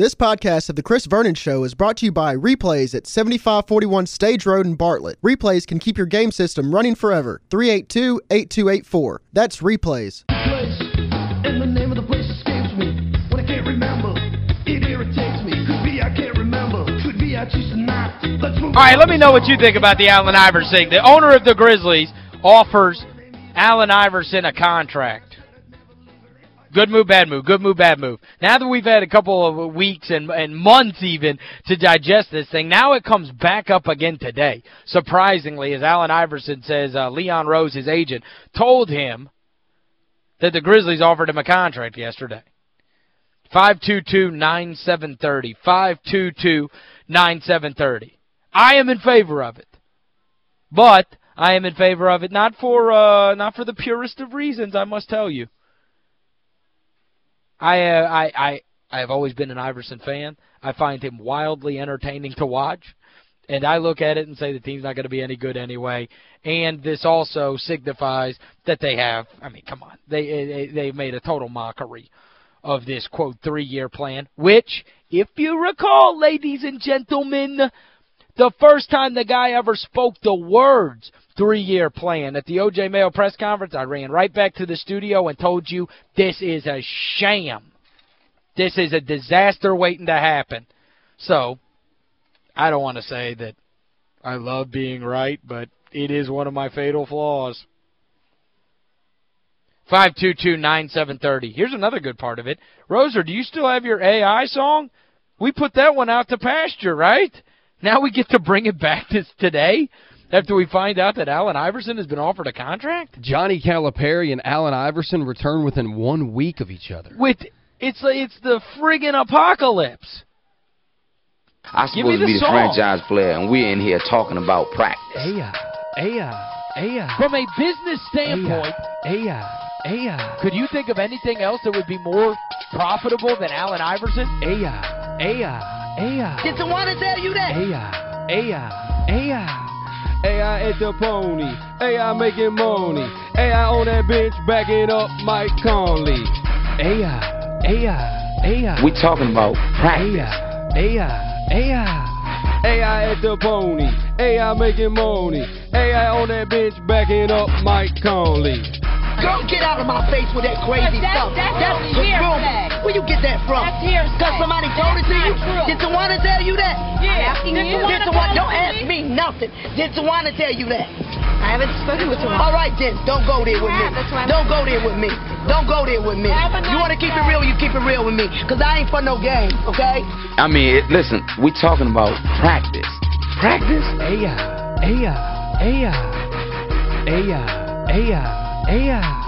This podcast of The Chris Vernon Show is brought to you by Replays at 7541 Stage Road in Bartlett. Replays can keep your game system running forever. 382-8284. That's Replays. place, and the name of the place escapes me. When I can't remember, it irritates me. Could be I can't remember, could be I choose not. Let's move All right, let me know what you think about the Allen Iverson. The owner of the Grizzlies offers Allen Iverson a contract. Good move, bad move. Good move, bad move. Now that we've had a couple of weeks and, and months even to digest this thing, now it comes back up again today. Surprisingly, as Allen Iverson says, uh, Leon Rose, his agent, told him that the Grizzlies offered him a contract yesterday. 522-9730. 522-9730. I am in favor of it. But I am in favor of it not for uh not for the purest of reasons, I must tell you. I uh, I I I have always been an Iverson fan. I find him wildly entertaining to watch. And I look at it and say the team's not going to be any good anyway. And this also signifies that they have, I mean, come on. They they, they made a total mockery of this, quote, three-year plan, which, if you recall, ladies and gentlemen, the first time the guy ever spoke the words three-year plan at the O.J. Mayo press conference, I ran right back to the studio and told you this is a sham. This is a disaster waiting to happen. So, I don't want to say that I love being right, but it is one of my fatal flaws. 522-9730. Here's another good part of it. Roser, do you still have your AI song? We put that one out to pasture, right? Now we get to bring it back to today after we find out that Allen Iverson has been offered a contract? Johnny Calipari and Allen Iverson return within one week of each other. With it's it's the friggin' apocalypse. I'm Give supposed to the be the song. franchise player, and we're in here talking about practice. Aya, Aya, Aya, From a business standpoint, Aya, Aya, could you think of anything else that would be more profitable than Allen Iverson? Aya, Aya, Aya, Did someone tell you that? Aya, Aya, Aya. AI at the pony, AI making money, AI on that bench backing up Mike Conley. AI, AI, AI. We talking about practice. AI, AI, AI. AI at the pony, AI making money, AI on that bench backing up Mike Conley. Girl, get out of my face with that crazy But that's- stuff. that's only rumor. hearsay. Where you get that from? That's hearsay. Cause somebody told it to you? That's not true. Did Tawana tell you that? Yeah. Asking Did you. Did Tawana, don't ask me nothing. Did Tawana tell you that? I haven't spoken with her. All right then, don't go there with me. Yeah, that's why I'm- Don't go there with me. Don't go there with me. Have You want to keep it real, you keep it real with me. Cause I ain't for no game, okay? I mean, it, listen, we talking about practice. Practice? AI, AI, AI, AI, AI, AI.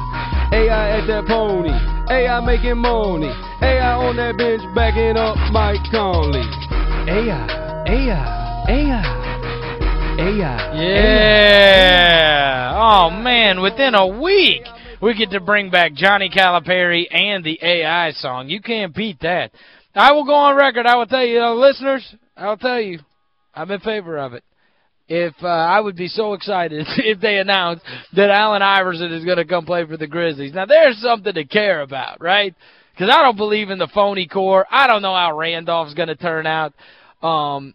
AI at that pony, AI making money, AI on that bench backing up Mike Conley. AI, AI, AI, AI. Yeah. Oh, man, within a week, we get to bring back Johnny Calipari and the AI song. You can't beat that. I will go on record. I will tell you, uh, listeners, I will tell you, I'm in favor of it. If uh, I would be so excited if they announced that Allen Iverson is going to come play for the Grizzlies. Now, there's something to care about, right? Because I don't believe in the phony core. I don't know how Randolph's going to turn out. Um,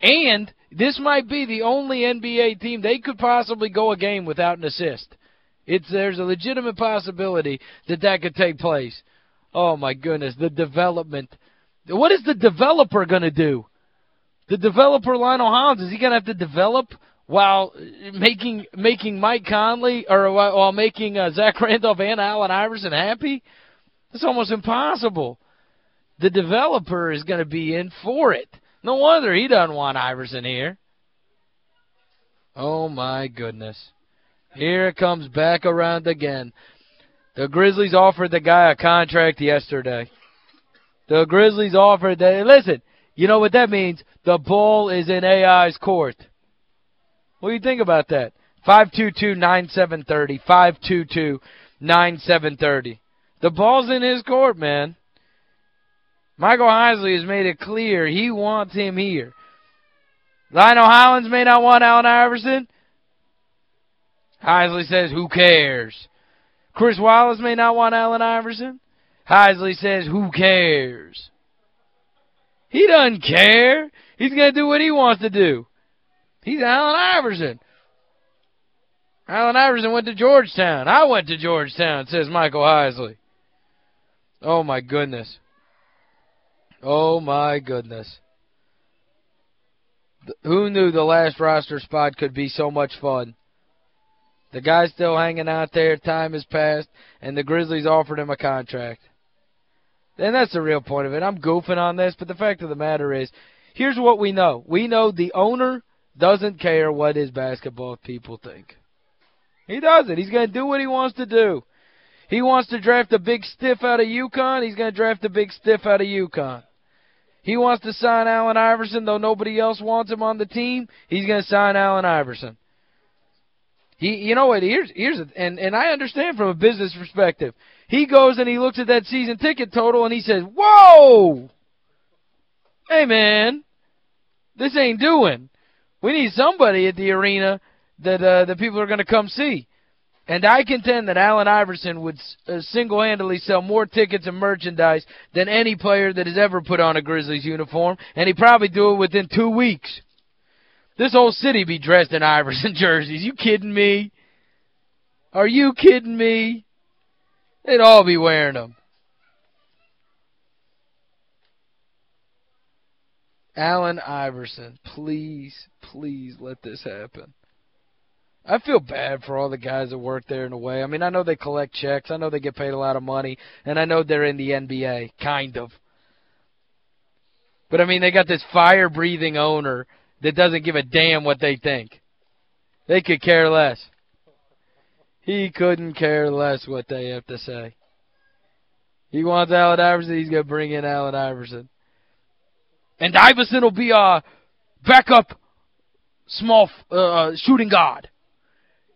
and this might be the only NBA team they could possibly go a game without an assist. It's There's a legitimate possibility that that could take place. Oh, my goodness, the development. What is the developer going to do? The developer, Lionel Hollins, is he going to have to develop while making making Mike Conley or while, making uh, Zach Randolph and Allen Iverson happy? It's almost impossible. The developer is going to be in for it. No wonder he doesn't want Iverson here. Oh, my goodness. Here it comes back around again. The Grizzlies offered the guy a contract yesterday. The Grizzlies offered that. Listen, you know what that means? The ball is in AI's court. What do you think about that? 522-9730. 522-9730. The ball's in his court, man. Michael Heisley has made it clear he wants him here. Lionel Hollins may not want Allen Iverson. Heisley says, who cares? Chris Wallace may not want Allen Iverson. Heisley says, who cares? He doesn't care. He's going to do what he wants to do. He's Allen Iverson. Allen Iverson went to Georgetown. I went to Georgetown, says Michael Heisley. Oh, my goodness. Oh, my goodness. Who knew the last roster spot could be so much fun? The guy's still hanging out there. Time has passed, and the Grizzlies offered him a contract. And that's the real point of it. I'm goofing on this, but the fact of the matter is, here's what we know. We know the owner doesn't care what his basketball people think. He doesn't. He's going to do what he wants to do. He wants to draft a big stiff out of UConn. He's going to draft a big stiff out of UConn. He wants to sign Allen Iverson, though nobody else wants him on the team. He's going to sign Allen Iverson. He, you know what, here's, here's and, and I understand from a business perspective. He goes and he looks at that season ticket total and he says, whoa! Hey, man, this ain't doing. We need somebody at the arena that uh, the people are going to come see. And I contend that Allen Iverson would uh, single-handedly sell more tickets and merchandise than any player that has ever put on a Grizzlies uniform, and he'd probably do it within two weeks. This whole city be dressed in Iverson jerseys. You kidding me? Are you kidding me? They'd all be wearing them. Allen Iverson, please, please let this happen. I feel bad for all the guys that work there in a way. I mean, I know they collect checks. I know they get paid a lot of money. And I know they're in the NBA, kind of. But, I mean, they got this fire-breathing owner that doesn't give a damn what they think. They could care less. He couldn't care less what they have to say. He wants Allen Iverson, he's going to bring in Allen Iverson. And Iverson will be a backup small uh, shooting guard.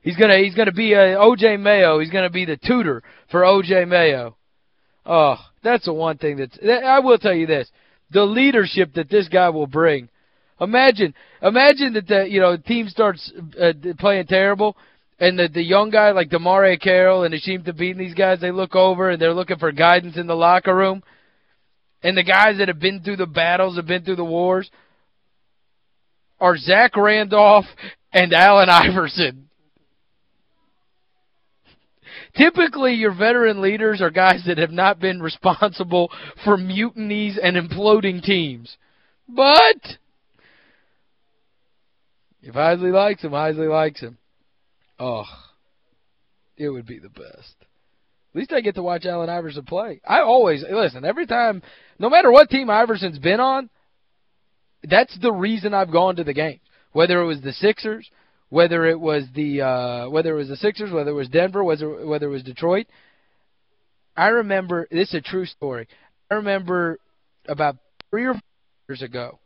He's going to he's going to be a O.J. Mayo. He's going to be the tutor for O.J. Mayo. Oh, that's the one thing that's I will tell you this. The leadership that this guy will bring Imagine, imagine that the you know team starts uh, playing terrible, and the the young guy like DeMarre Carroll and Hasheem Thabeet these guys, they look over and they're looking for guidance in the locker room. And the guys that have been through the battles, have been through the wars, are Zach Randolph and Allen Iverson. Typically, your veteran leaders are guys that have not been responsible for mutinies and imploding teams. But if Heisley likes him, Heisley likes him. Oh, it would be the best. At least I get to watch Allen Iverson play. I always, listen, every time, no matter what team Iverson's been on, that's the reason I've gone to the game. Whether it was the Sixers, whether it was the uh, whether it was the Sixers, whether it was Denver, whether whether it was Detroit. I remember, this is a true story. I remember about three or four years ago,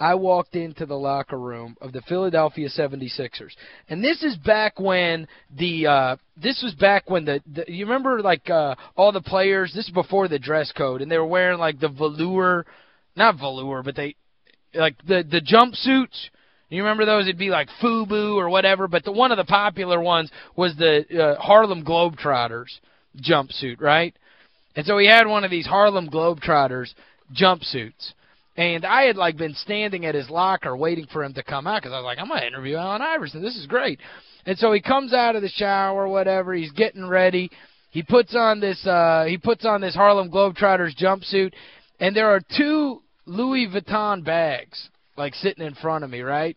I walked into the locker room of the Philadelphia 76ers. And this is back when the uh this was back when the, the you remember like uh all the players this is before the dress code and they were wearing like the velour not velour but they like the the jumpsuits you remember those? It'd be like FUBU or whatever, but the one of the popular ones was the uh, Harlem Globetrotters jumpsuit, right? And so he had one of these Harlem Globetrotters jumpsuits. And I had like been standing at his locker waiting for him to come out because I was like, I'm going to interview Allen Iverson. This is great. And so he comes out of the shower whatever. He's getting ready. He puts on this uh he puts on this Harlem Globetrotters jumpsuit and there are two Louis Vuitton bags like sitting in front of me, right?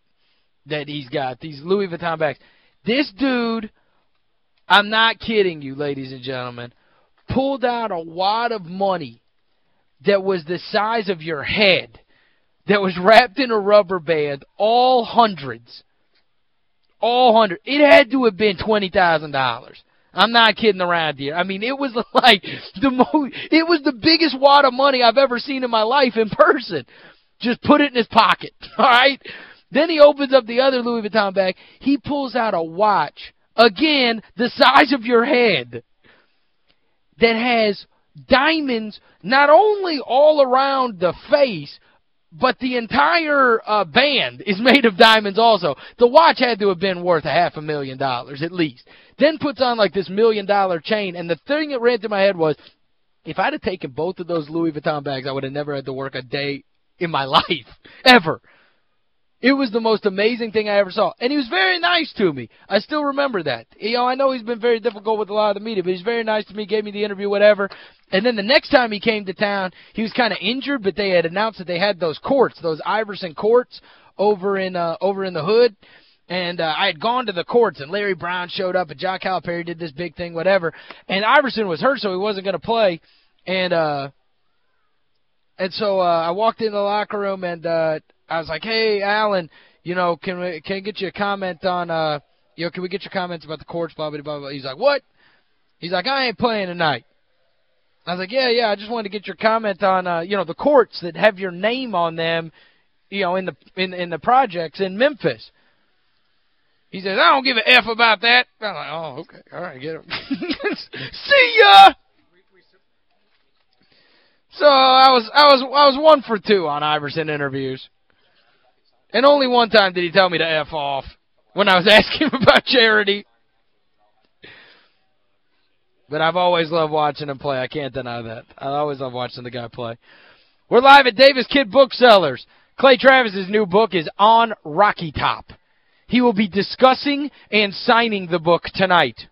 That he's got these Louis Vuitton bags. This dude I'm not kidding you, ladies and gentlemen, pulled out a wad of money that was the size of your head that was wrapped in a rubber band, all hundreds. All hundred. It had to have been $20,000. I'm not kidding around here. I mean, it was like the mo it was the biggest wad of money I've ever seen in my life in person. Just put it in his pocket, all right? Then he opens up the other Louis Vuitton bag. He pulls out a watch, again, the size of your head, that has diamonds not only all around the face, but the entire uh, band is made of diamonds also. The watch had to have been worth a half a million dollars at least. Then puts on like this million dollar chain, and the thing that ran through my head was, if I'd have taken both of those Louis Vuitton bags, I would have never had to work a day in my life, ever. It was the most amazing thing I ever saw. And he was very nice to me. I still remember that. You know, I know he's been very difficult with a lot of the media, but he's very nice to me, gave me the interview, whatever. And then the next time he came to town, he was kind of injured, but they had announced that they had those courts, those Iverson courts over in uh, over in the hood. And uh, I had gone to the courts, and Larry Brown showed up, and John Calipari did this big thing, whatever. And Iverson was hurt, so he wasn't going to play. And uh, and so uh, I walked in the locker room, and uh, I was like, hey, Alan, you know, can we can get you a comment on, uh, you know, can we get your comments about the courts, blah, blah, blah, blah. He's like, what? He's like, I ain't playing tonight. I was like, yeah, yeah, I just wanted to get your comment on, uh, you know, the courts that have your name on them, you know, in the in in the projects in Memphis. He says, I don't give a F about that. I'm like, oh, okay. All right, get him. See ya! So I was I was I was one for two on Iverson interviews. And only one time did he tell me to F off when I was asking about charity. But I've always loved watching him play. I can't deny that. I always love watching the guy play. We're live at Davis-Kidd Booksellers. Clay Travis's new book is On Rocky Top. He will be discussing and signing the book tonight.